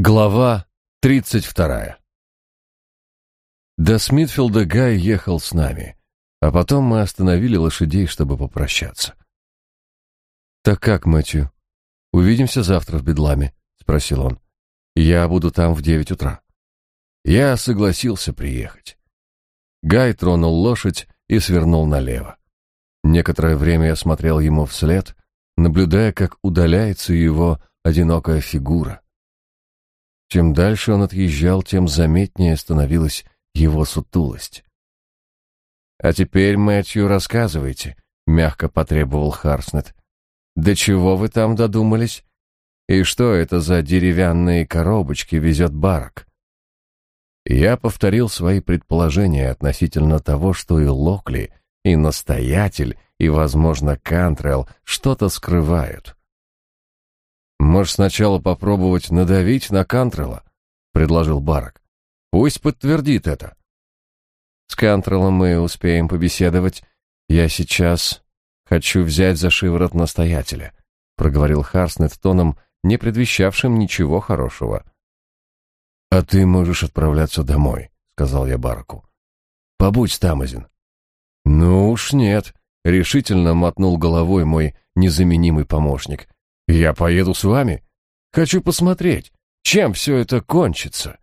Глава тридцать вторая. До Смитфилда Гай ехал с нами, а потом мы остановили лошадей, чтобы попрощаться. «Так как, Мэтью, увидимся завтра в Бедламе?» — спросил он. «Я буду там в девять утра». Я согласился приехать. Гай тронул лошадь и свернул налево. Некоторое время я смотрел ему вслед, наблюдая, как удаляется его одинокая фигура — чем дальше он отъезжал, тем заметнее становилась его сутулость. «А теперь, Мэтью, рассказывайте», — мягко потребовал Харснет. «До чего вы там додумались? И что это за деревянные коробочки везет барок?» Я повторил свои предположения относительно того, что и Локли, и настоятель, и, возможно, Кантрелл что-то скрывают. «Может, сначала попробовать надавить на Кантрелла?» — предложил Барак. «Пусть подтвердит это». «С Кантреллом мы успеем побеседовать. Я сейчас хочу взять за шиворот настоятеля», — проговорил Харснет тоном, не предвещавшим ничего хорошего. «А ты можешь отправляться домой», — сказал я Бараку. «Побудь, Тамазин». «Ну уж нет», — решительно мотнул головой мой незаменимый помощник. Я поеду с вами. Хочу посмотреть, чем все это кончится.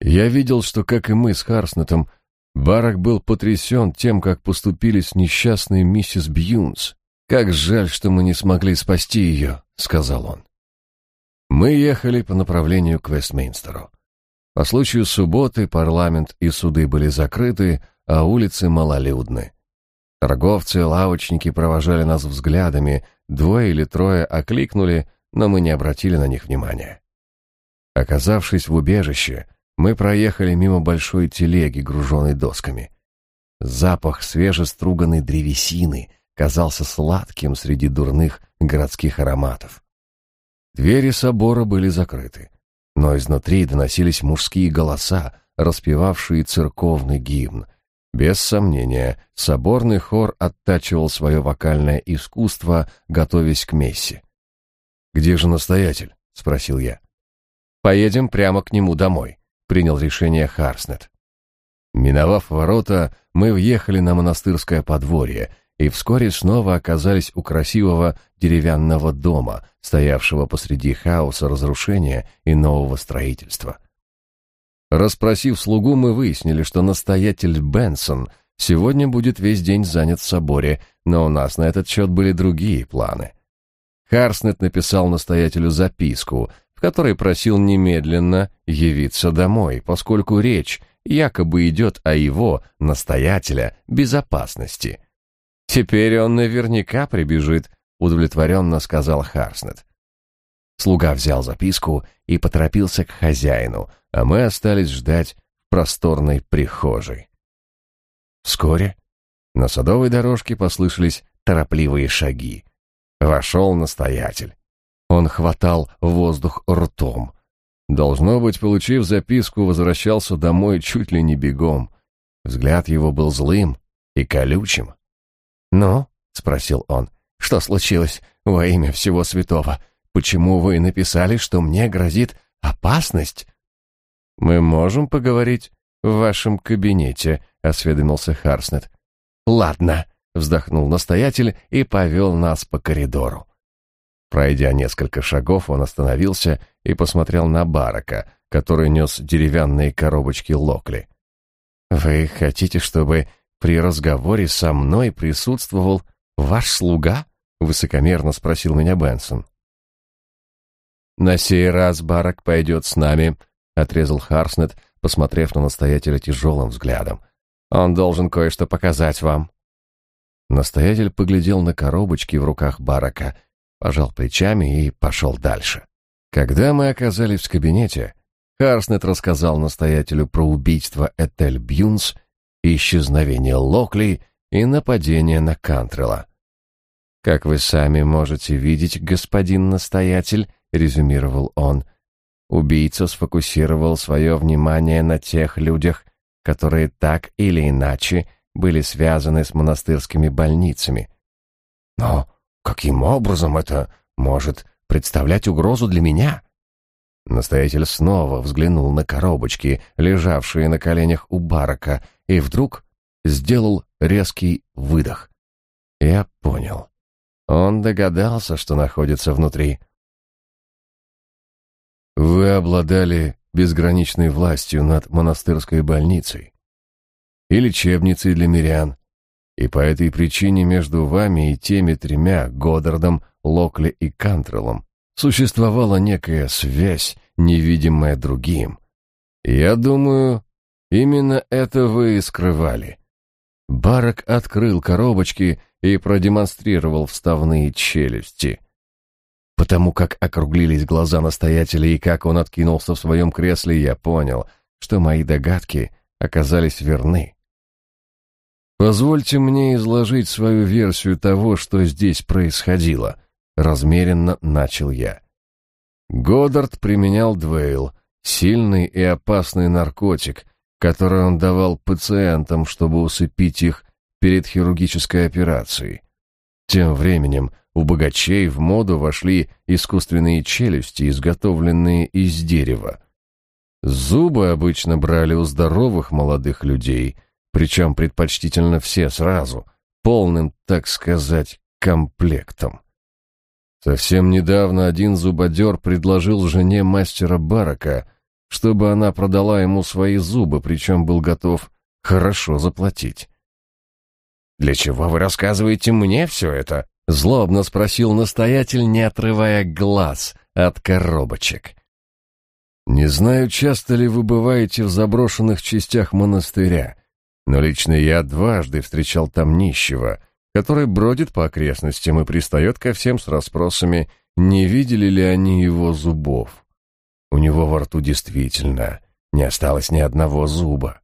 Я видел, что, как и мы с Харснетом, Барак был потрясен тем, как поступили с несчастной миссис Бьюнс. «Как жаль, что мы не смогли спасти ее», — сказал он. Мы ехали по направлению к Вестминстеру. По случаю субботы парламент и суды были закрыты, а улицы малолюдны. Торговцы и лавочники провожали нас взглядами, двое или трое окликнули, но мы не обратили на них внимания. Оказавшись в убежище, мы проехали мимо большой телеги, груженной досками. Запах свежеструганной древесины казался сладким среди дурных городских ароматов. Двери собора были закрыты, но изнутри доносились мужские голоса, распевавшие церковный гимн, без сомнения, соборный хор оттачивал свое вокальное искусство, готовясь к мессе. «Где же настоятель?» — спросил я. «Поедем прямо к нему домой», — принял решение Харснет. Миновав ворота, мы въехали на монастырское подворье и вскоре снова оказались у красивого деревянного дома, стоявшего посреди хаоса разрушения и нового строительства. Расспросив слугу, мы выяснили, что настоятель Бенсон сегодня будет весь день занят в соборе, но у нас на этот счет были другие планы. Харснет написал настоятелю записку, в которой просил немедленно явиться домой, поскольку речь якобы идет о его, настоятеля, безопасности. «Теперь он наверняка прибежит», — удовлетворенно сказал Харснет. Слуга взял записку и поторопился к хозяину, а мы остались ждать в просторной прихожей. Вскоре на садовой дорожке послышались торопливые шаги. Вошел настоятель. Он хватал воздух ртом. Должно быть, получив записку, возвращался домой чуть ли не бегом. Взгляд его был злым и колючим. «Ну?» — спросил он. «Что случилось во имя всего святого? Почему вы написали, что мне грозит опасность?» «Мы можем поговорить в вашем кабинете», — осведомился Харснет. «Ладно», — вздохнул настоятель и повел нас по коридору. Пройдя несколько шагов, он остановился и посмотрел на Барака, который нес деревянные коробочки Локли. «Вы хотите, чтобы при разговоре со мной присутствовал ваш слуга?» — высокомерно спросил меня Бенсон. «На сей раз Барак пойдет с нами», — отрезал Харснет, посмотрев на настоятеля тяжелым взглядом. «Он должен кое-что показать вам». Настоятель поглядел на коробочки в руках Барака, пожал плечами и пошел дальше. Когда мы оказались в кабинете, Харснет рассказал настоятелю про убийство Этель Бьюнс, исчезновение Локли и нападение на Кантрела. «Как вы сами можете видеть, господин настоятель», резюмировал он. Убийца сфокусировал свое внимание на тех людях, которые так или иначе были связаны с монастырскими больницами. Но каким образом это может представлять угрозу для меня? Настоятель снова взглянул на коробочки, лежавшие на коленях у барака, и вдруг сделал резкий выдох. Я понял. Он догадался, что находится внутри. Вы обладали безграничной властью над монастырской больницей и лечебницей для мирян, и по этой причине между вами и теми тремя, Годдардом, Локли и Кантреллом, существовала некая связь, невидимая другим. Я думаю, именно это вы и скрывали. Барак открыл коробочки и продемонстрировал вставные челюсти. Потому как округлились глаза настоятеля и как он откинулся в своем кресле, я понял, что мои догадки оказались верны. Позвольте мне изложить свою версию того, что здесь происходило, размеренно начал я. Годдард применял Двейл, сильный и опасный наркотик, который он давал пациентам, чтобы усыпить их перед хирургической операцией. Тем временем у богачей в моду вошли искусственные челюсти, изготовленные из дерева. Зубы обычно брали у здоровых молодых людей, причем предпочтительно все сразу, полным, так сказать, комплектом. Совсем недавно один зубодер предложил жене мастера Барака, чтобы она продала ему свои зубы, причем был готов хорошо заплатить. «Для чего вы рассказываете мне все это?» — злобно спросил настоятель, не отрывая глаз от коробочек. «Не знаю, часто ли вы бываете в заброшенных частях монастыря, но лично я дважды встречал там нищего, который бродит по окрестностям и пристает ко всем с расспросами, не видели ли они его зубов. У него во рту действительно не осталось ни одного зуба.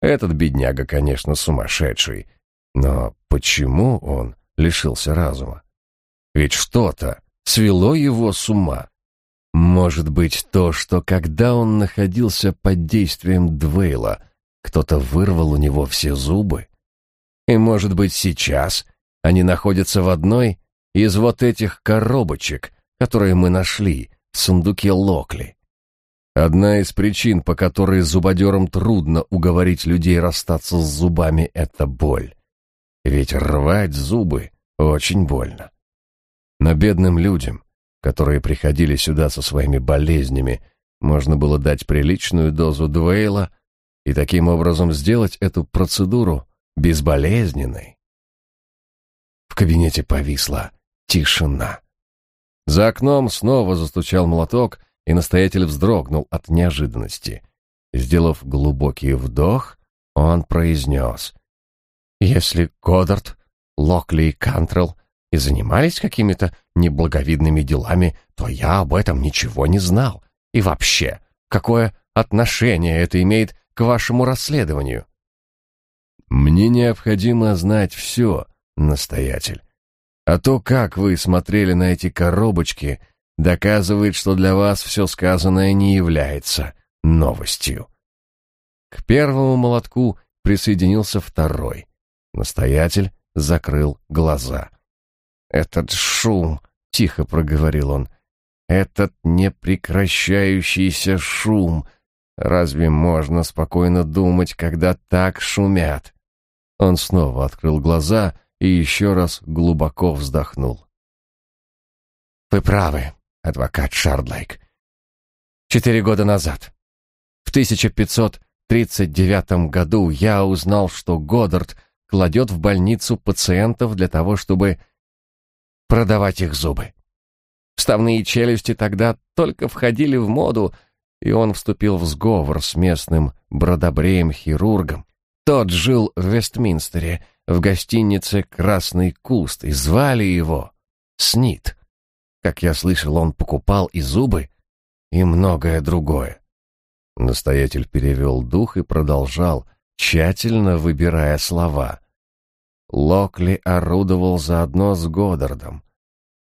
Этот бедняга, конечно, сумасшедший, но почему он лишился разума? Ведь что-то свело его с ума. Может быть, то, что когда он находился под действием Двейла, кто-то вырвал у него все зубы. И, может быть, сейчас они находятся в одной из вот этих коробочек, которые мы нашли в сундуке Локли. Одна из причин, по которой зубодерам трудно уговорить людей расстаться с зубами, — это боль. Ведь рвать зубы очень больно. Но бедным людям, которые приходили сюда со своими болезнями, можно было дать приличную дозу Двейла и таким образом сделать эту процедуру безболезненной. В кабинете повисла тишина. За окном снова застучал молоток, и настоятель вздрогнул от неожиданности. Сделав глубокий вдох, он произнес. «Если Годдард, Локли и Кантрелл и занимались какими-то неблаговидными делами, то я об этом ничего не знал. И вообще, какое отношение это имеет к вашему расследованию. Мне необходимо знать все, настоятель. А то, как вы смотрели на эти коробочки, доказывает, что для вас все сказанное не является новостью. К первому молотку присоединился второй. Настоятель закрыл глаза. «Этот шум», — тихо проговорил он, — «этот непрекращающийся шум, Разве можно спокойно думать, когда так шумят? Он снова открыл глаза и еще раз глубоко вздохнул. Вы правы, адвокат Шардлейк. Четыре года назад, в 1539 году, я узнал, что Годдард кладет в больницу пациентов для того, чтобы продавать их зубы. Вставные челюсти тогда только входили в моду, и он вступил в сговор с местным бродобреем-хирургом. Тот жил в Вестминстере, в гостинице «Красный куст», и звали его Снит. Как я слышал, он покупал и зубы, и многое другое. Настоятель перевел дух и продолжал, тщательно выбирая слова. Локли орудовал заодно с Годдардом.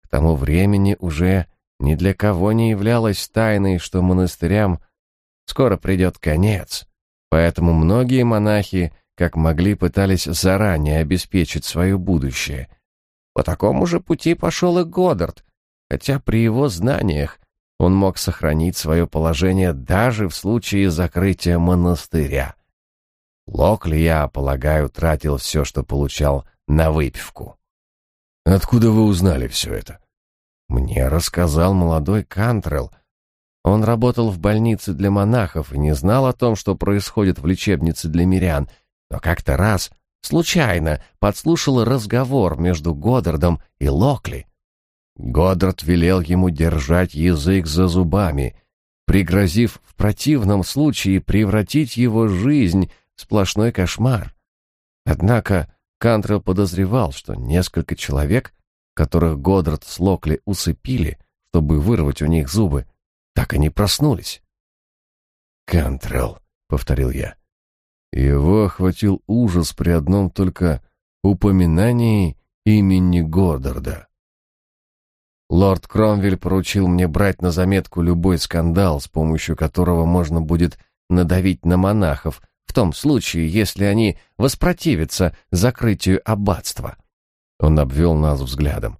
К тому времени уже ни для кого не являлось тайной, что монастырям скоро придет конец, поэтому многие монахи, как могли, пытались заранее обеспечить свое будущее. По такому же пути пошел и Годдард, хотя при его знаниях он мог сохранить свое положение даже в случае закрытия монастыря. Локли, я полагаю, тратил все, что получал на выпивку. Откуда вы узнали все это? Мне рассказал молодой Кантрелл. Он работал в больнице для монахов и не знал о том, что происходит в лечебнице для мирян, но как-то раз случайно подслушал разговор между Годдардом и Локли. Годдард велел ему держать язык за зубами, пригрозив в противном случае превратить его жизнь сплошной кошмар. Однако Кантрелл подозревал, что несколько человек, которых Годдард с Локли усыпили, чтобы вырвать у них зубы, так и не проснулись. «Кантрелл», — повторил я. Его охватил ужас при одном только упоминании имени Годдарда. Лорд Кромвель поручил мне брать на заметку любой скандал, с помощью которого можно будет надавить на монахов, в том случае, если они воспротивятся закрытию аббатства. Он обвел нас взглядом.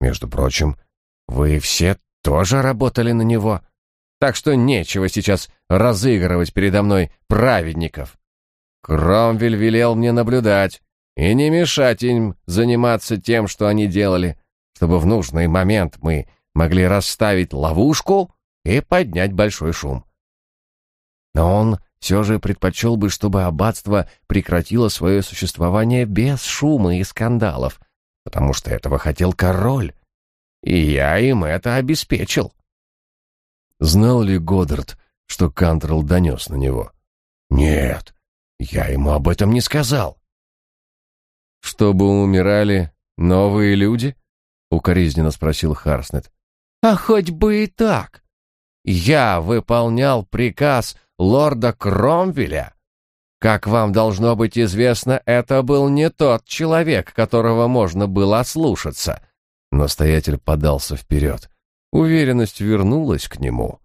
Между прочим, вы все тоже работали на него, так что нечего сейчас разыгрывать передо мной праведников. Кромвель велел мне наблюдать и не мешать им заниматься тем, что они делали чтобы в нужный момент мы могли расставить ловушку и поднять большой шум. Но он все же предпочел бы, чтобы аббатство прекратило свое существование без шума и скандалов, потому что этого хотел король, и я им это обеспечил. Знал ли Годдард, что Кантрелл донес на него? Нет, я ему об этом не сказал. Чтобы умирали новые люди? укоризненно спросил Харснет. А хоть бы и так. Я выполнял приказ лорда Кромвеля. Как вам должно быть известно, это был не тот человек, которого можно было ослушаться. Настоятель подался вперед. Уверенность вернулась к нему.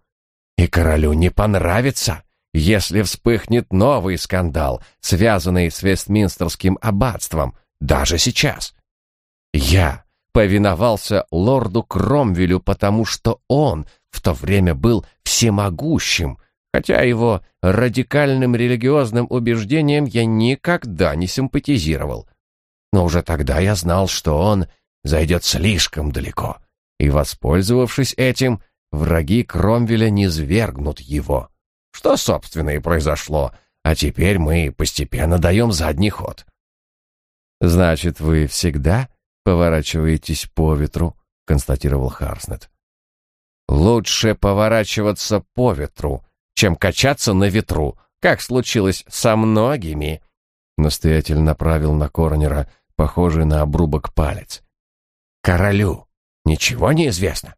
И королю не понравится, если вспыхнет новый скандал, связанный с Вестминстерским аббатством, даже сейчас. Я повиновался лорду Кромвелю, потому что он в то время был всемогущим, хотя его радикальным религиозным убеждениям я никогда не симпатизировал. Но уже тогда я знал, что он зайдет слишком далеко, и, воспользовавшись этим, враги Кромвеля низвергнут его. Что, собственно, и произошло, а теперь мы постепенно даем задний ход. «Значит, вы всегда поворачиваетесь по ветру», — констатировал Харснет. «Лучше поворачиваться по ветру, чем качаться на ветру, как случилось со многими», — настоятель направил на Корнера, похожий на обрубок палец. «Королю ничего не известно.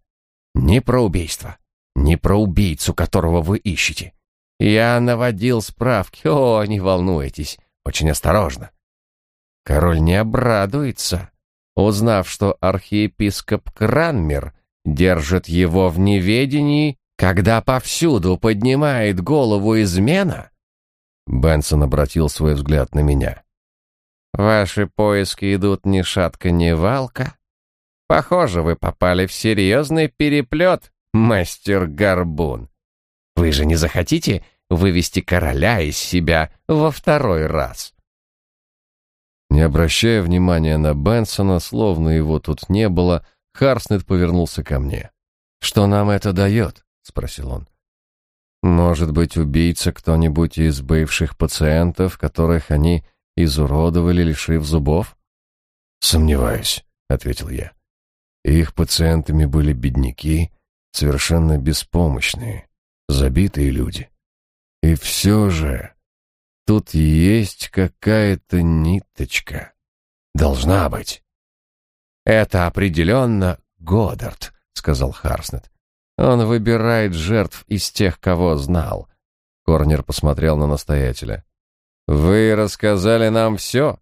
Ни про убийство, ни про убийцу, которого вы ищете. Я наводил справки, о, не волнуйтесь, очень осторожно. Король не обрадуется, Узнав, что архиепископ Кранмер держит его в неведении, когда повсюду поднимает голову измена, Бенсон обратил свой взгляд на меня. Ваши поиски идут ни шатка, ни валка. Похоже, вы попали в серьезный переплет, мастер Горбун. Вы же не захотите вывести короля из себя во второй раз? Не обращая внимания на Бенсона, словно его тут не было, Харснет повернулся ко мне. «Что нам это дает?» — спросил он. «Может быть, убийца кто-нибудь из бывших пациентов, которых они изуродовали, лишив зубов?» «Сомневаюсь», — ответил я. Их пациентами были бедняки, совершенно беспомощные, забитые люди. И все же Тут есть какая-то ниточка. Должна быть. Это определенно Годдард, сказал Харснет. Он выбирает жертв из тех, кого знал. Корнер посмотрел на настоятеля. Вы рассказали нам все?»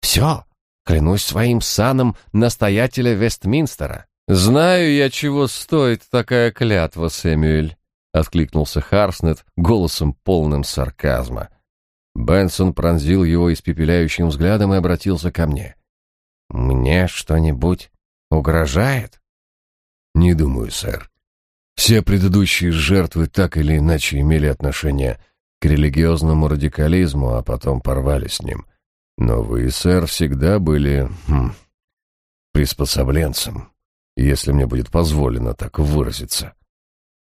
«Все. Клянусь своим саном настоятеля Вестминстера». «Знаю я, чего стоит такая клятва, Сэмюэль», — откликнулся Харснет голосом полным сарказма. Бенсон пронзил его испепеляющим взглядом и обратился ко мне. «Мне что-нибудь угрожает?» «Не думаю, сэр. Все предыдущие жертвы так или иначе имели отношение к религиозному радикализму, а потом порвали с ним. Но вы, сэр, всегда были хм, приспособленцем, если мне будет позволено так выразиться.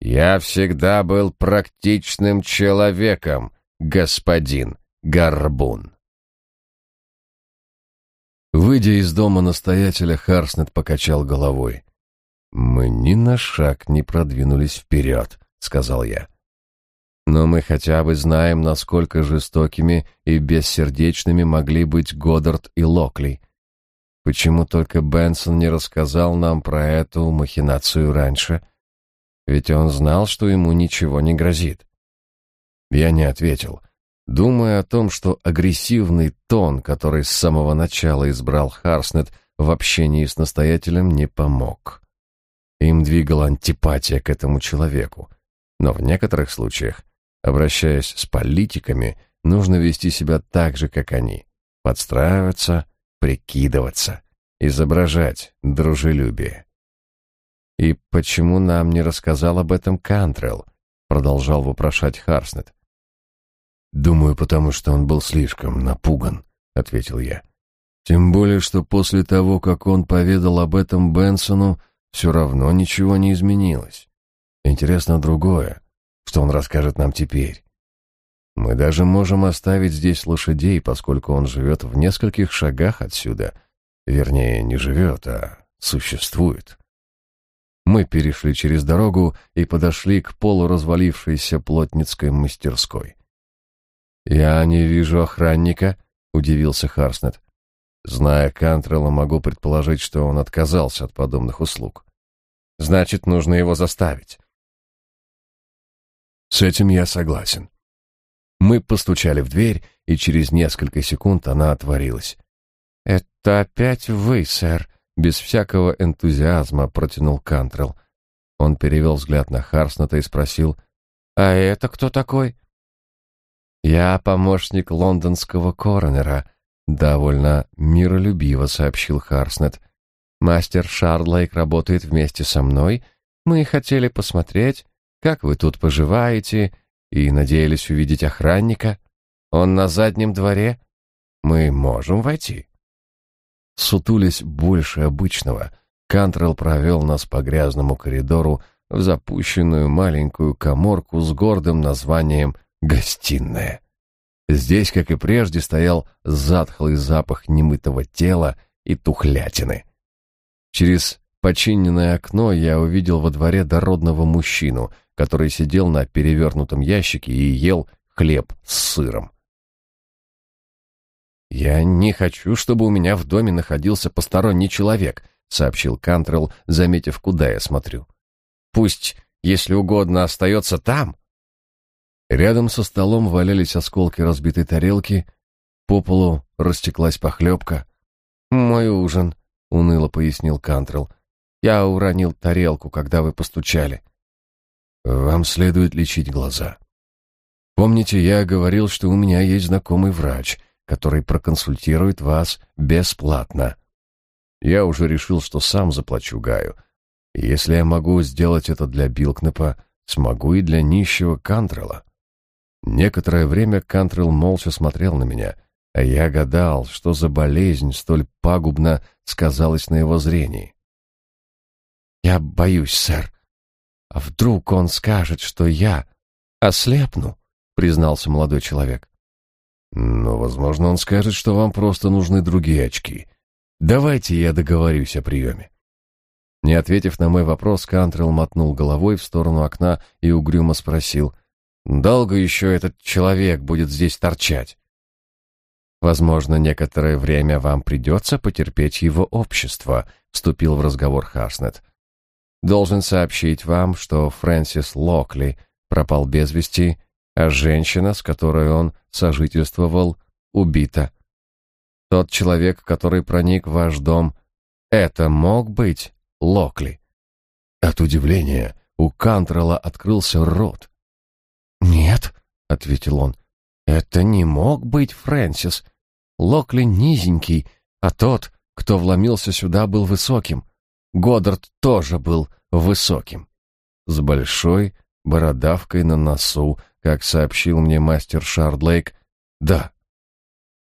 Я всегда был практичным человеком, господин Горбун. Выйдя из дома настоятеля, Харснет покачал головой. «Мы ни на шаг не продвинулись вперед», — сказал я. «Но мы хотя бы знаем, насколько жестокими и бессердечными могли быть Годдард и Локли. Почему только Бенсон не рассказал нам про эту махинацию раньше? Ведь он знал, что ему ничего не грозит». Я не ответил думая о том, что агрессивный тон, который с самого начала избрал Харснет в общении с настоятелем, не помог. Им двигала антипатия к этому человеку. Но в некоторых случаях, обращаясь с политиками, нужно вести себя так же, как они. Подстраиваться, прикидываться, изображать дружелюбие. «И почему нам не рассказал об этом Кантрелл?» продолжал вопрошать Харснет. «Думаю, потому что он был слишком напуган», — ответил я. «Тем более, что после того, как он поведал об этом Бенсону, все равно ничего не изменилось. Интересно другое, что он расскажет нам теперь. Мы даже можем оставить здесь лошадей, поскольку он живет в нескольких шагах отсюда. Вернее, не живет, а существует». Мы перешли через дорогу и подошли к полуразвалившейся плотницкой мастерской. «Я не вижу охранника», — удивился Харснет. Зная Кантрелла, могу предположить, что он отказался от подобных услуг. Значит, нужно его заставить. С этим я согласен. Мы постучали в дверь, и через несколько секунд она отворилась. «Это опять вы, сэр», — без всякого энтузиазма протянул Кантрелл. Он перевел взгляд на Харснета и спросил, «А это кто такой?» «Я помощник лондонского коронера», — довольно миролюбиво сообщил Харснет. «Мастер Шарлайк работает вместе со мной. Мы хотели посмотреть, как вы тут поживаете, и надеялись увидеть охранника. Он на заднем дворе. Мы можем войти». Сутулись больше обычного, Кантрелл провел нас по грязному коридору в запущенную маленькую коморку с гордым названием Гостиная. Здесь, как и прежде, стоял затхлый запах немытого тела и тухлятины. Через починенное окно я увидел во дворе дородного мужчину, который сидел на перевернутом ящике и ел хлеб с сыром. «Я не хочу, чтобы у меня в доме находился посторонний человек», — сообщил Кантрелл, заметив, куда я смотрю. «Пусть, если угодно, остается там, Рядом со столом валялись осколки разбитой тарелки, по полу растеклась похлебка. «Мой ужин», — уныло пояснил Кантрелл. «Я уронил тарелку, когда вы постучали». «Вам следует лечить глаза. Помните, я говорил, что у меня есть знакомый врач, который проконсультирует вас бесплатно. Я уже решил, что сам заплачу Гаю. если я могу сделать это для Билкнепа, смогу и для нищего Кантрелла». Некоторое время Кантрелл молча смотрел на меня, а я гадал, что за болезнь столь пагубно сказалась на его зрении. «Я боюсь, сэр. А вдруг он скажет, что я ослепну?» — признался молодой человек. «Ну, возможно, он скажет, что вам просто нужны другие очки. Давайте я договорюсь о приеме». Не ответив на мой вопрос, Кантрелл мотнул головой в сторону окна и угрюмо спросил — Долго еще этот человек будет здесь торчать? Возможно, некоторое время вам придется потерпеть его общество, вступил в разговор Харснет. Должен сообщить вам, что Фрэнсис Локли пропал без вести, а женщина, с которой он сожительствовал, убита. Тот человек, который проник в ваш дом, это мог быть Локли. От удивления у Кантрела открылся рот. «Нет», — ответил он, — «это не мог быть Фрэнсис. Локли низенький, а тот, кто вломился сюда, был высоким. Годдард тоже был высоким». с большой бородавкой на носу, как сообщил мне мастер Шардлейк. Да.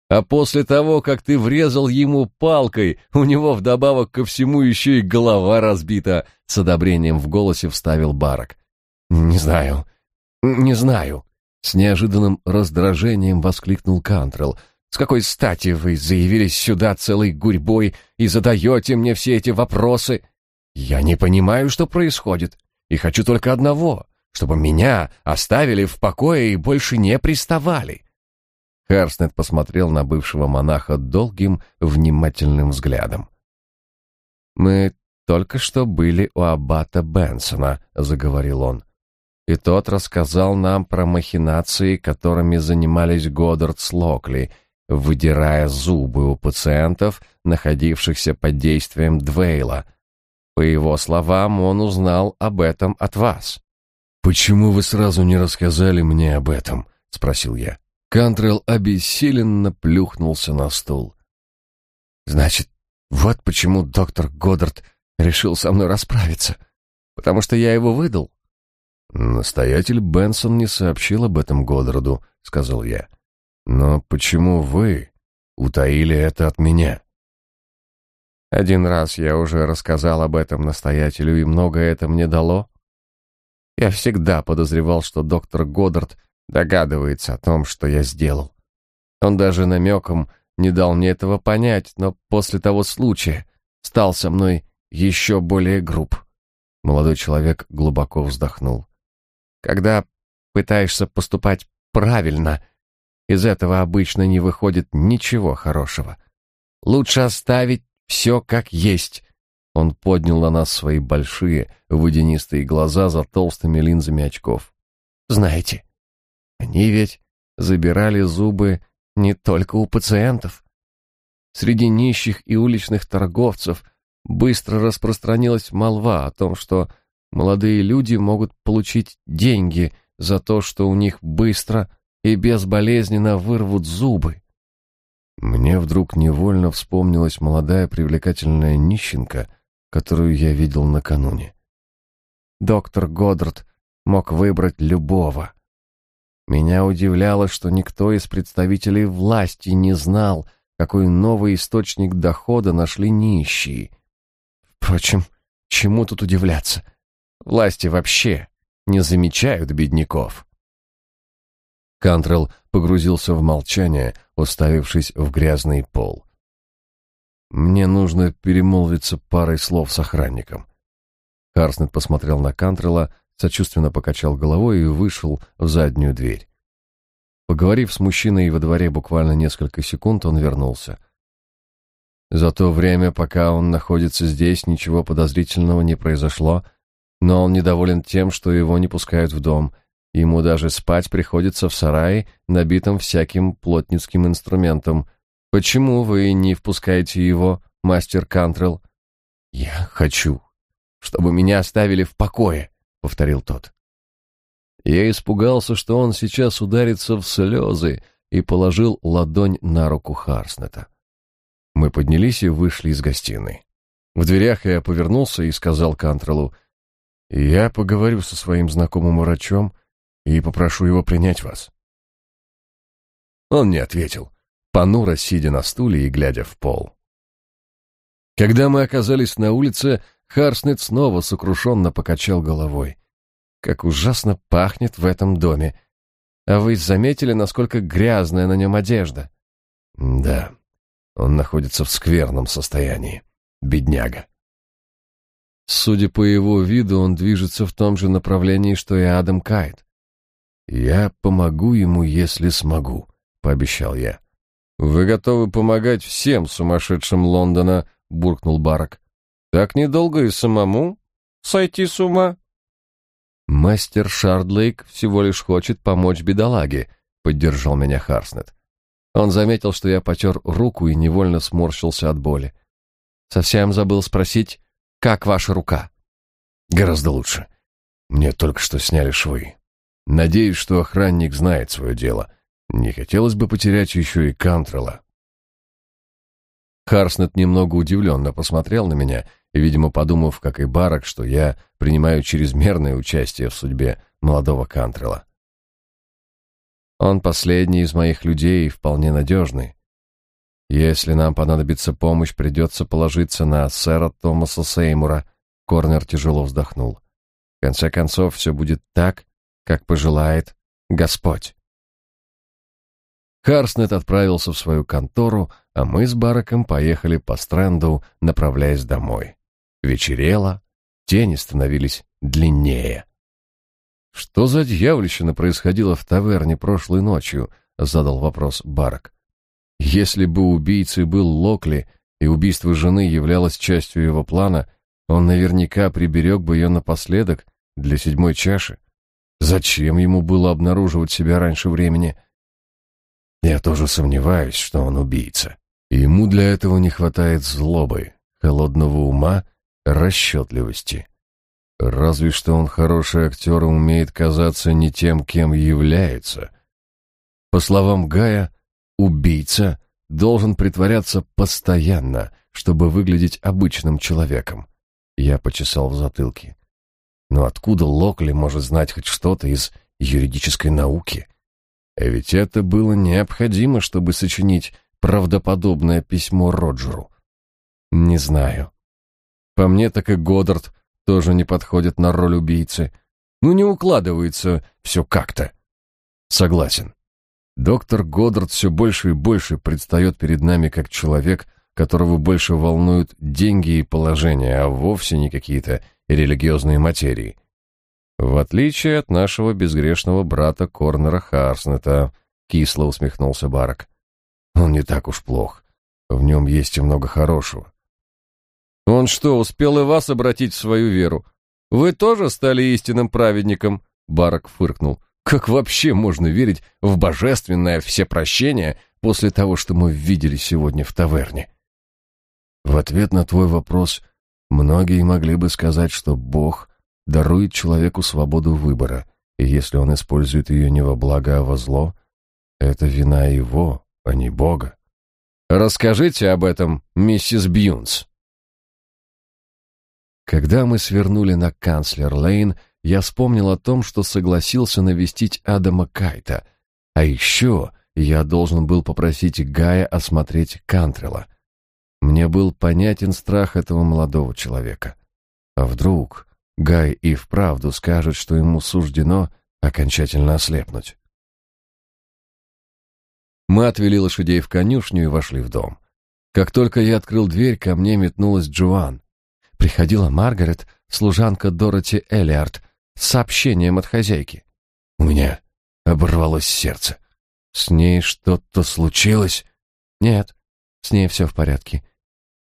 А после того, как ты врезал ему палкой, у него вдобавок ко всему еще и голова разбита, с одобрением в голосе вставил Барак. Не знаю. Не знаю. С неожиданным раздражением воскликнул Кантрелл. С какой стати вы заявились сюда целой гурьбой и задаете мне все эти вопросы? Я не понимаю, что происходит, и хочу только одного чтобы меня оставили в покое и больше не приставали. Харснет посмотрел на бывшего монаха долгим, внимательным взглядом. «Мы только что были у аббата Бенсона», — заговорил он. «И тот рассказал нам про махинации, которыми занимались Годдард с Локли, выдирая зубы у пациентов, находившихся под действием Двейла. По его словам, он узнал об этом от вас». «Почему вы сразу не рассказали мне об этом?» — спросил я. Кантрелл обессиленно плюхнулся на стул. «Значит, вот почему доктор Годдард решил со мной расправиться. Потому что я его выдал?» «Настоятель Бенсон не сообщил об этом Годдарду», — сказал я. «Но почему вы утаили это от меня?» «Один раз я уже рассказал об этом настоятелю, и много это мне дало», я всегда подозревал, что доктор Годдард догадывается о том, что я сделал. Он даже намеком не дал мне этого понять, но после того случая стал со мной еще более груб. Молодой человек глубоко вздохнул. Когда пытаешься поступать правильно, из этого обычно не выходит ничего хорошего. Лучше оставить все как есть, он поднял на нас свои большие, водянистые глаза за толстыми линзами очков. «Знаете, они ведь забирали зубы не только у пациентов. Среди нищих и уличных торговцев быстро распространилась молва о том, что молодые люди могут получить деньги за то, что у них быстро и безболезненно вырвут зубы. Мне вдруг невольно вспомнилась молодая привлекательная нищенка — которую я видел накануне. Доктор Годдард мог выбрать любого. Меня удивляло, что никто из представителей власти не знал, какой новый источник дохода нашли нищие. Впрочем, чему тут удивляться? Власти вообще не замечают бедняков. Кантрелл погрузился в молчание, уставившись в грязный пол. Мне нужно перемолвиться парой слов с охранником. Харснет посмотрел на Кантрела, сочувственно покачал головой и вышел в заднюю дверь. Поговорив с мужчиной во дворе буквально несколько секунд, он вернулся. За то время, пока он находится здесь, ничего подозрительного не произошло, но он недоволен тем, что его не пускают в дом. Ему даже спать приходится в сарае, набитом всяким плотницким инструментом, Почему вы не впускаете его, мастер Кантрелл? Я хочу, чтобы меня оставили в покое, повторил тот. Я испугался, что он сейчас ударится в слезы, и положил ладонь на руку Харснета. Мы поднялись и вышли из гостиной. В дверях я повернулся и сказал Кантреллу, «Я поговорю со своим знакомым врачом и попрошу его принять вас». Он не ответил понуро сидя на стуле и глядя в пол. Когда мы оказались на улице, Харснет снова сокрушенно покачал головой. «Как ужасно пахнет в этом доме! А вы заметили, насколько грязная на нем одежда?» «Да, он находится в скверном состоянии. Бедняга». Судя по его виду, он движется в том же направлении, что и Адам Кайт. «Я помогу ему, если смогу», — пообещал я. «Вы готовы помогать всем сумасшедшим Лондона», — буркнул Барак. «Так недолго и самому сойти с ума». «Мастер Шардлейк всего лишь хочет помочь бедолаге», — поддержал меня Харснет. Он заметил, что я потер руку и невольно сморщился от боли. «Совсем забыл спросить, как ваша рука?» «Гораздо лучше. Мне только что сняли швы. Надеюсь, что охранник знает свое дело. Не хотелось бы потерять еще и Кантрела. Харснет немного удивленно посмотрел на меня, видимо, подумав, как и Барак, что я принимаю чрезмерное участие в судьбе молодого Кантрела. Он последний из моих людей и вполне надежный. Если нам понадобится помощь, придется положиться на сэра Томаса Сеймура. Корнер тяжело вздохнул. В конце концов, все будет так, как пожелает Господь. Харснет отправился в свою контору, а мы с Бараком поехали по стренду, направляясь домой. Вечерело, тени становились длиннее. «Что за дьявольщина происходила в таверне прошлой ночью?» — задал вопрос Барак. «Если бы убийцей был Локли, и убийство жены являлось частью его плана, он наверняка приберег бы ее напоследок для седьмой чаши. Зачем ему было обнаруживать себя раньше времени?» Я тоже сомневаюсь, что он убийца. ему для этого не хватает злобы, холодного ума, расчетливости. Разве что он хороший актер и умеет казаться не тем, кем является. По словам Гая, убийца должен притворяться постоянно, чтобы выглядеть обычным человеком. Я почесал в затылке. Но откуда Локли может знать хоть что-то из юридической науки? А ведь это было необходимо, чтобы сочинить правдоподобное письмо Роджеру. Не знаю. По мне так и Годдард тоже не подходит на роль убийцы. Ну не укладывается все как-то. Согласен. Доктор Годдард все больше и больше предстает перед нами как человек, которого больше волнуют деньги и положение, а вовсе не какие-то религиозные материи. В отличие от нашего безгрешного брата Корнера Харснета, кисло усмехнулся Барак. Он не так уж плох. В нем есть и много хорошего. Он что, успел и вас обратить в свою веру? Вы тоже стали истинным праведником? Барак фыркнул. Как вообще можно верить в божественное всепрощение после того, что мы видели сегодня в таверне? В ответ на твой вопрос многие могли бы сказать, что Бог дарует человеку свободу выбора, и если он использует ее не во благо, а во зло, это вина его, а не Бога. Расскажите об этом, миссис Бьюнс. Когда мы свернули на Канцлер-Лейн, я вспомнил о том, что согласился навестить Адама Кайта, а еще я должен был попросить Гая осмотреть Кантрела. Мне был понятен страх этого молодого человека. А вдруг Гай и вправду скажет, что ему суждено окончательно ослепнуть. Мы отвели лошадей в конюшню и вошли в дом. Как только я открыл дверь, ко мне метнулась Джоан. Приходила Маргарет, служанка Дороти Элиард, с сообщением от хозяйки. У меня оборвалось сердце. С ней что-то случилось? Нет, с ней все в порядке.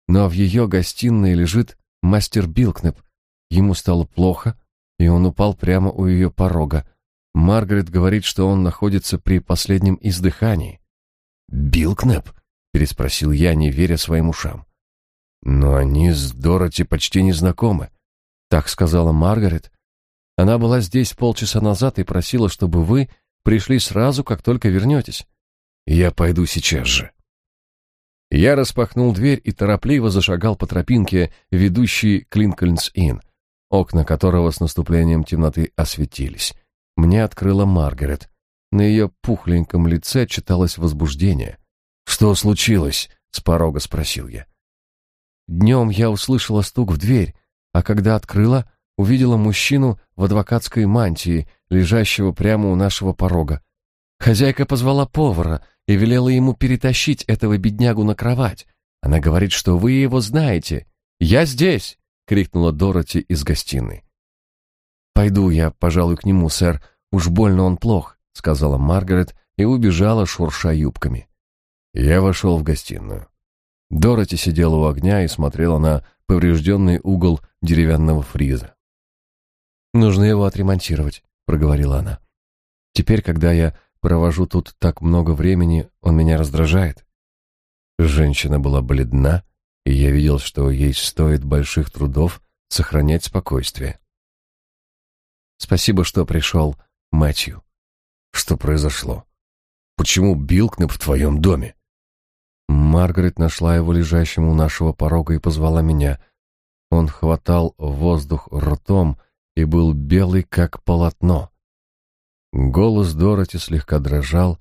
Но в ее гостиной лежит мастер Билкнеп, Ему стало плохо, и он упал прямо у ее порога. Маргарет говорит, что он находится при последнем издыхании. «Билкнеп?» — переспросил я, не веря своим ушам. «Но они с Дороти почти не знакомы», — так сказала Маргарет. «Она была здесь полчаса назад и просила, чтобы вы пришли сразу, как только вернетесь. Я пойду сейчас же». Я распахнул дверь и торопливо зашагал по тропинке, ведущей к Линкольнс-Инн окна которого с наступлением темноты осветились. Мне открыла Маргарет. На ее пухленьком лице читалось возбуждение. «Что случилось?» — с порога спросил я. Днем я услышала стук в дверь, а когда открыла, увидела мужчину в адвокатской мантии, лежащего прямо у нашего порога. Хозяйка позвала повара и велела ему перетащить этого беднягу на кровать. Она говорит, что вы его знаете. Я здесь крикнула Дороти из гостиной. Пойду я, пожалуй, к нему, сэр. Уж больно он плох, сказала Маргарет и убежала, шурша юбками. Я вошел в гостиную. Дороти сидела у огня и смотрела на поврежденный угол деревянного фриза. «Нужно его отремонтировать», — проговорила она. «Теперь, когда я провожу тут так много времени, он меня раздражает». Женщина была бледна и я видел, что ей стоит больших трудов сохранять спокойствие. Спасибо, что пришел, Мэтью. Что произошло? Почему Билкнеп в твоем доме? Маргарет нашла его лежащим у нашего порога и позвала меня. Он хватал воздух ртом и был белый, как полотно. Голос Дороти слегка дрожал,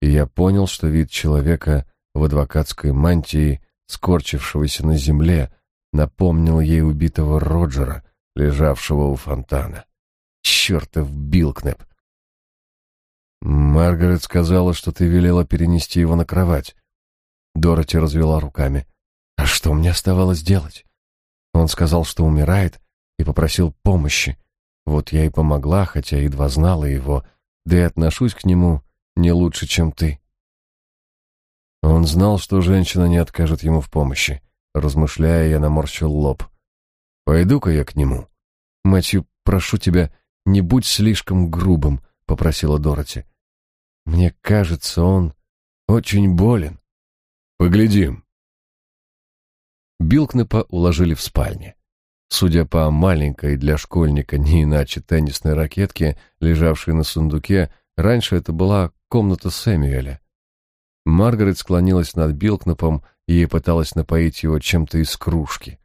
и я понял, что вид человека в адвокатской мантии, скорчившегося на земле, напомнил ей убитого Роджера, лежавшего у фонтана. Чертов Билкнеп! Маргарет сказала, что ты велела перенести его на кровать. Дороти развела руками. А что мне оставалось делать? Он сказал, что умирает, и попросил помощи. Вот я и помогла, хотя едва знала его, да и отношусь к нему не лучше, чем ты. Он знал, что женщина не откажет ему в помощи. Размышляя, я наморщил лоб. «Пойду-ка я к нему». «Мэтью, прошу тебя, не будь слишком грубым», — попросила Дороти. «Мне кажется, он очень болен». «Поглядим». Билкнепа уложили в спальне. Судя по маленькой для школьника не иначе теннисной ракетке, лежавшей на сундуке, раньше это была комната Сэмюэля. Маргарет склонилась над Билкнопом и пыталась напоить его чем-то из кружки.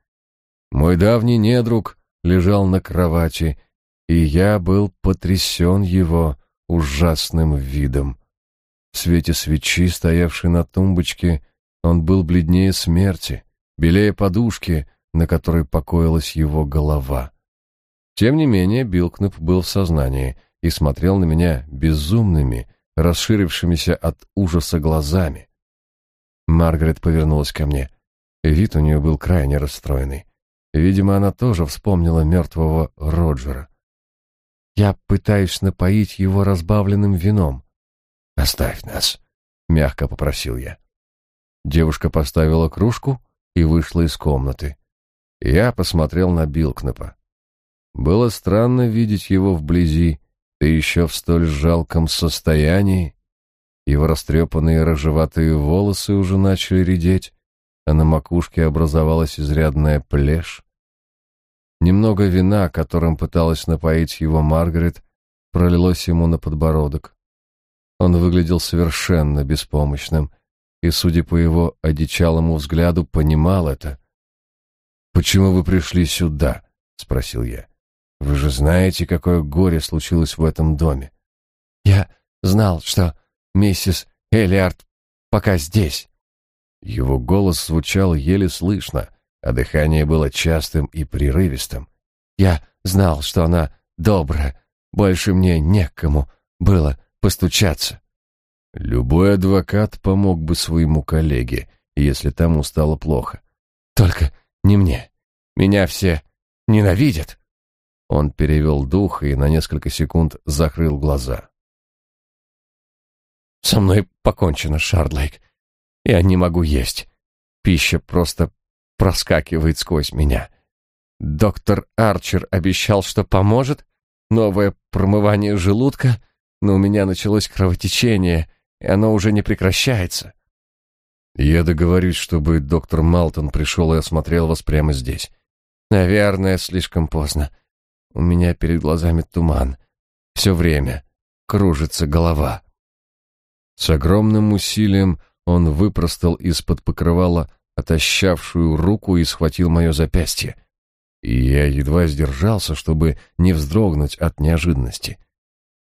Мой давний недруг лежал на кровати, и я был потрясен его ужасным видом. В свете свечи, стоявшей на тумбочке, он был бледнее смерти, белее подушки, на которой покоилась его голова. Тем не менее, Билкнеп был в сознании и смотрел на меня безумными, расширившимися от ужаса глазами. Маргарет повернулась ко мне. Вид у нее был крайне расстроенный. Видимо, она тоже вспомнила мертвого Роджера. «Я пытаюсь напоить его разбавленным вином». «Оставь нас», — мягко попросил я. Девушка поставила кружку и вышла из комнаты. Я посмотрел на Билкнепа. Было странно видеть его вблизи, да еще в столь жалком состоянии. Его растрепанные рыжеватые волосы уже начали редеть, а на макушке образовалась изрядная плешь. Немного вина, которым пыталась напоить его Маргарет, пролилось ему на подбородок. Он выглядел совершенно беспомощным, и, судя по его одичалому взгляду, понимал это — «Почему вы пришли сюда?» — спросил я. «Вы же знаете, какое горе случилось в этом доме». «Я знал, что миссис Элиард пока здесь». Его голос звучал еле слышно, а дыхание было частым и прерывистым. «Я знал, что она добрая, больше мне некому было постучаться». Любой адвокат помог бы своему коллеге, если тому стало плохо. «Только не мне. Меня все ненавидят. Он перевел дух и на несколько секунд закрыл глаза. Со мной покончено, Шардлейк. Я не могу есть. Пища просто проскакивает сквозь меня. Доктор Арчер обещал, что поможет. Новое промывание желудка, но у меня началось кровотечение, и оно уже не прекращается. Я договорюсь, чтобы доктор Малтон пришел и осмотрел вас прямо здесь. Наверное, слишком поздно. У меня перед глазами туман. Все время кружится голова. С огромным усилием он выпростал из-под покрывала отощавшую руку и схватил мое запястье. И я едва сдержался, чтобы не вздрогнуть от неожиданности.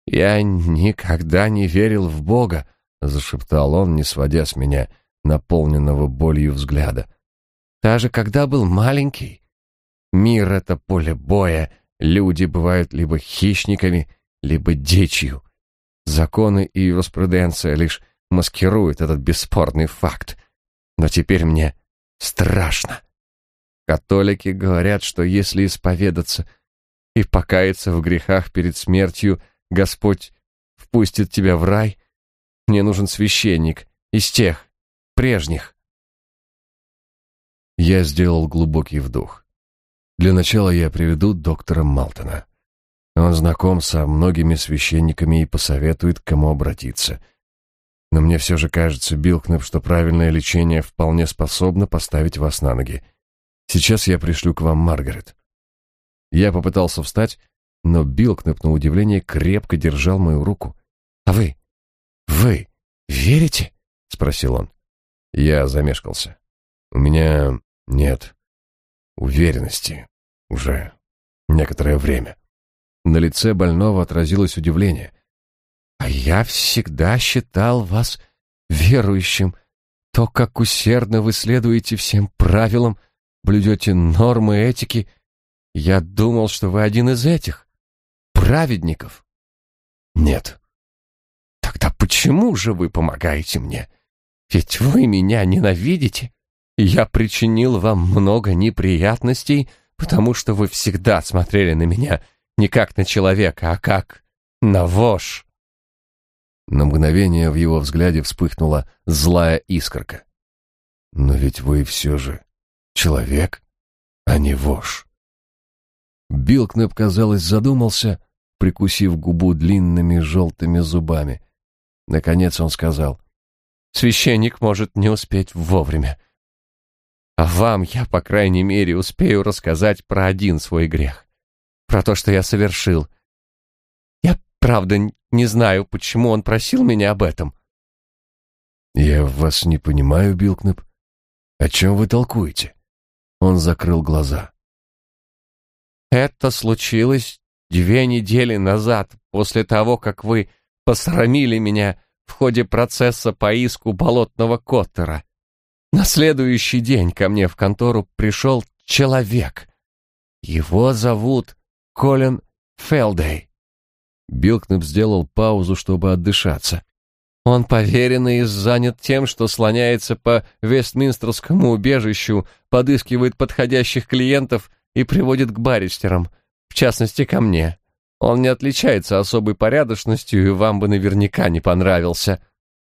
«Я никогда не верил в Бога», — зашептал он, не сводя с меня — наполненного болью взгляда. Даже когда был маленький. Мир — это поле боя, люди бывают либо хищниками, либо дичью. Законы и юриспруденция лишь маскируют этот бесспорный факт. Но теперь мне страшно. Католики говорят, что если исповедаться и покаяться в грехах перед смертью, Господь впустит тебя в рай. Мне нужен священник из тех, прежних. Я сделал глубокий вдох. Для начала я приведу доктора Малтона. Он знаком со многими священниками и посоветует, к кому обратиться. Но мне все же кажется, Билкнеп, что правильное лечение вполне способно поставить вас на ноги. Сейчас я пришлю к вам Маргарет. Я попытался встать, но Билкнеп, на удивление, крепко держал мою руку. «А вы? Вы верите?» — спросил он. Я замешкался. У меня нет уверенности уже некоторое время. На лице больного отразилось удивление. «А я всегда считал вас верующим. То, как усердно вы следуете всем правилам, блюдете нормы этики. Я думал, что вы один из этих, праведников». «Нет». «Тогда почему же вы помогаете мне? Ведь вы меня ненавидите. Я причинил вам много неприятностей, потому что вы всегда смотрели на меня не как на человека, а как на вошь. На мгновение в его взгляде вспыхнула злая искорка. Но ведь вы все же человек, а не вошь. Билкнеп, казалось, задумался, прикусив губу длинными желтыми зубами. Наконец он сказал, «Священник может не успеть вовремя. А вам я, по крайней мере, успею рассказать про один свой грех про то, что я совершил. Я, правда, не знаю, почему он просил меня об этом. Я вас не понимаю, Билкнеп. О чем вы толкуете? Он закрыл глаза. Это случилось две недели назад, после того, как вы посрамили меня в ходе процесса по иску болотного Коттера. На следующий день ко мне в контору пришел человек. Его зовут Колин Фелдей. Билкнеп сделал паузу, чтобы отдышаться. Он поверенный и занят тем, что слоняется по Вестминстерскому убежищу, подыскивает подходящих клиентов и приводит к баристерам, в частности, ко мне. Он не отличается особой порядочностью и вам бы наверняка не понравился».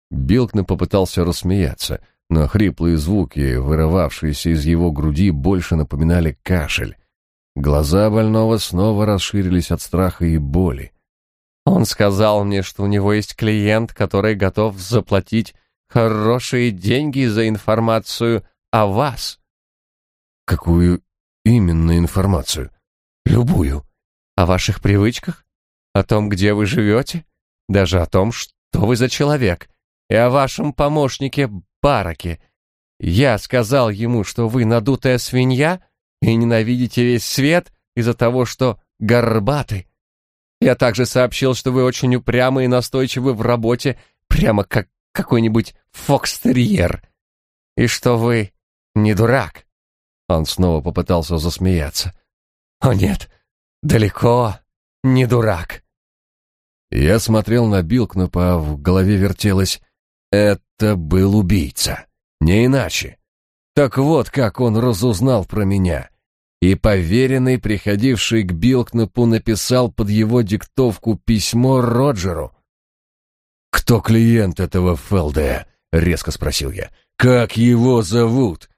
Билкнеп попытался рассмеяться, но хриплые звуки, вырывавшиеся из его груди, больше напоминали кашель. Глаза больного снова расширились от страха и боли. Он сказал мне, что у него есть клиент, который готов заплатить хорошие деньги за информацию о вас. Какую именно информацию? Любую. О ваших привычках, о том, где вы живете, даже о том, что вы за человек, и о вашем помощнике Бараке. Я сказал ему, что вы надутая свинья, и ненавидите весь свет из-за того, что горбаты. Я также сообщил, что вы очень упрямы и настойчивы в работе, прямо как какой-нибудь фокстерьер, и что вы не дурак. Он снова попытался засмеяться. О нет, далеко не дурак. Я смотрел на Билкнупа, а в голове вертелось «Это был убийца, не иначе». Так вот, как он разузнал про меня. И поверенный, приходивший к Билкнепу, написал под его диктовку письмо Роджеру. «Кто клиент этого Фелдея?» — резко спросил я. «Как его зовут?»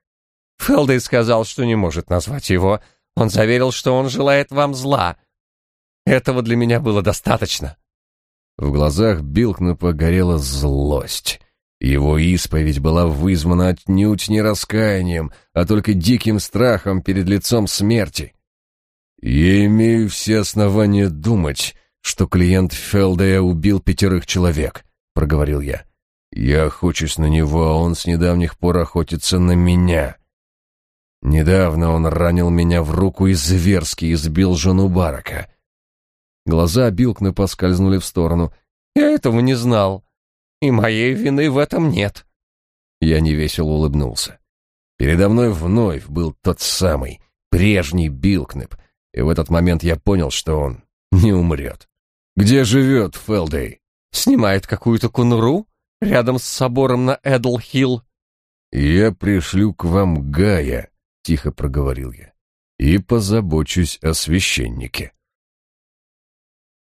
Фелдей сказал, что не может назвать его. Он заверил, что он желает вам зла. Этого для меня было достаточно. В глазах Билкнепа горела злость. Его исповедь была вызвана отнюдь не раскаянием, а только диким страхом перед лицом смерти. «Я имею все основания думать, что клиент Фелдея убил пятерых человек», — проговорил я. «Я охочусь на него, а он с недавних пор охотится на меня. Недавно он ранил меня в руку и зверски избил жену Барака». Глаза Билкна поскользнули в сторону. «Я этого не знал», и моей вины в этом нет. Я невесело улыбнулся. Передо мной вновь был тот самый, прежний Билкнеп, и в этот момент я понял, что он не умрет. Где живет Фелдей? Снимает какую-то кунуру рядом с собором на Эдл-Хилл. Я пришлю к вам Гая, тихо проговорил я, и позабочусь о священнике.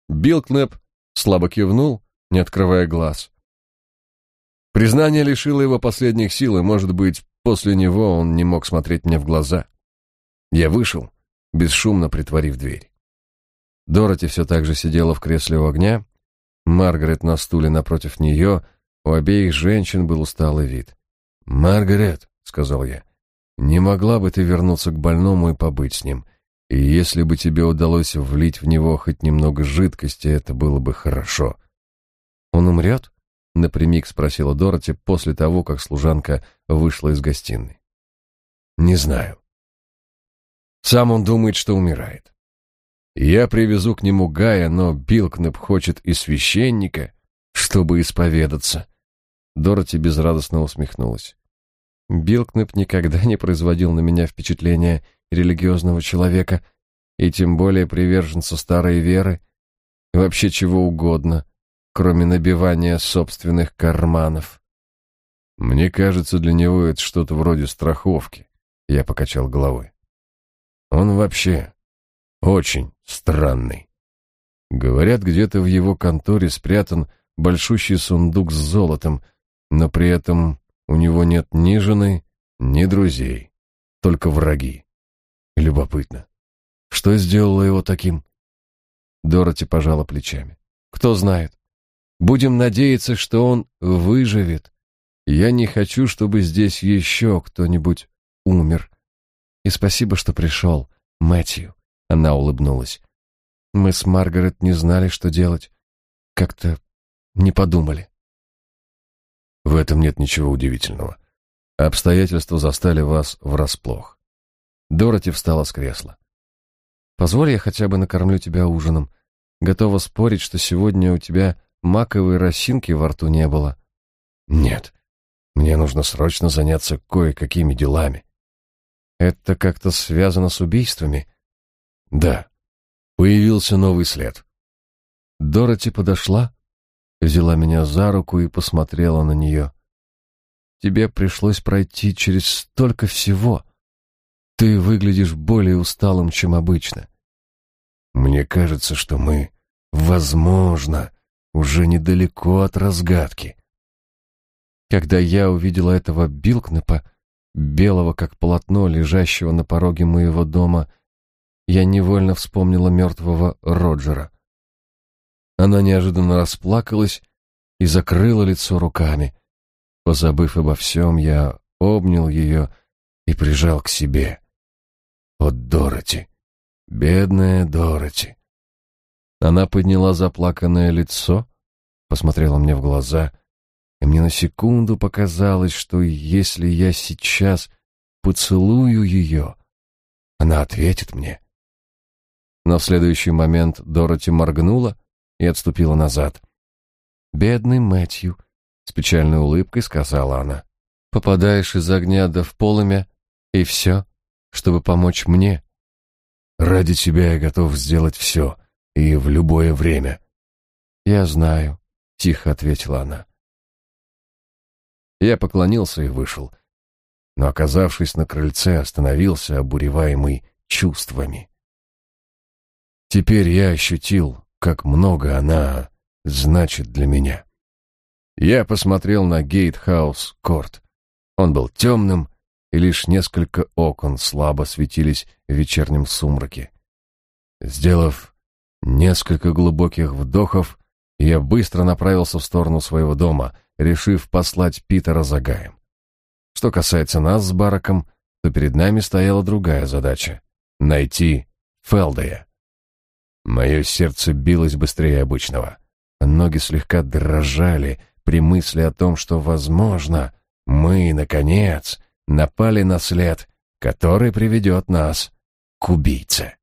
Билкнеп слабо кивнул, не открывая глаз. Признание лишило его последних сил, и, может быть, после него он не мог смотреть мне в глаза. Я вышел, бесшумно притворив дверь. Дороти все так же сидела в кресле у огня, Маргарет на стуле напротив нее, у обеих женщин был усталый вид. «Маргарет», — сказал я, — «не могла бы ты вернуться к больному и побыть с ним, и если бы тебе удалось влить в него хоть немного жидкости, это было бы хорошо». «Он умрет?» — напрямик спросила Дороти после того, как служанка вышла из гостиной. «Не знаю. Сам он думает, что умирает. Я привезу к нему Гая, но Билкнеп хочет и священника, чтобы исповедаться». Дороти безрадостно усмехнулась. Билкнеп никогда не производил на меня впечатления религиозного человека, и тем более приверженца старой веры, вообще чего угодно, кроме набивания собственных карманов. Мне кажется, для него это что-то вроде страховки. Я покачал головой. Он вообще очень странный. Говорят, где-то в его конторе спрятан большущий сундук с золотом, но при этом у него нет ни жены, ни друзей, только враги. Любопытно. Что сделало его таким? Дороти пожала плечами. Кто знает. Будем надеяться, что он выживет. Я не хочу, чтобы здесь еще кто-нибудь умер. И спасибо, что пришел, Мэтью. Она улыбнулась. Мы с Маргарет не знали, что делать. Как-то не подумали. В этом нет ничего удивительного. Обстоятельства застали вас врасплох. Дороти встала с кресла. Позволь, я хотя бы накормлю тебя ужином. Готова спорить, что сегодня у тебя маковой росинки во рту не было. Нет, мне нужно срочно заняться кое-какими делами. Это как-то связано с убийствами? Да. Появился новый след. Дороти подошла, взяла меня за руку и посмотрела на нее. Тебе пришлось пройти через столько всего. Ты выглядишь более усталым, чем обычно. Мне кажется, что мы, возможно, уже недалеко от разгадки. Когда я увидела этого Билкнепа, белого как полотно, лежащего на пороге моего дома, я невольно вспомнила мертвого Роджера. Она неожиданно расплакалась и закрыла лицо руками. Позабыв обо всем, я обнял ее и прижал к себе. Вот Дороти, бедная Дороти. Она подняла заплаканное лицо, посмотрела мне в глаза, и мне на секунду показалось, что если я сейчас поцелую ее, она ответит мне. Но в следующий момент Дороти моргнула и отступила назад. «Бедный Мэтью», — с печальной улыбкой сказала она, — «попадаешь из огня да в полымя, и все, чтобы помочь мне». «Ради тебя я готов сделать все», и в любое время. Я знаю, тихо ответила она. Я поклонился и вышел, но оказавшись на крыльце, остановился, обуреваемый чувствами. Теперь я ощутил, как много она значит для меня. Я посмотрел на Гейтхаус-корт. Он был темным, и лишь несколько окон слабо светились в вечернем сумраке. Сделав Несколько глубоких вдохов, я быстро направился в сторону своего дома, решив послать Питера за Гаем. Что касается нас с Бараком, то перед нами стояла другая задача — найти Фелдея. Мое сердце билось быстрее обычного. Ноги слегка дрожали при мысли о том, что, возможно, мы, наконец, напали на след, который приведет нас к убийце.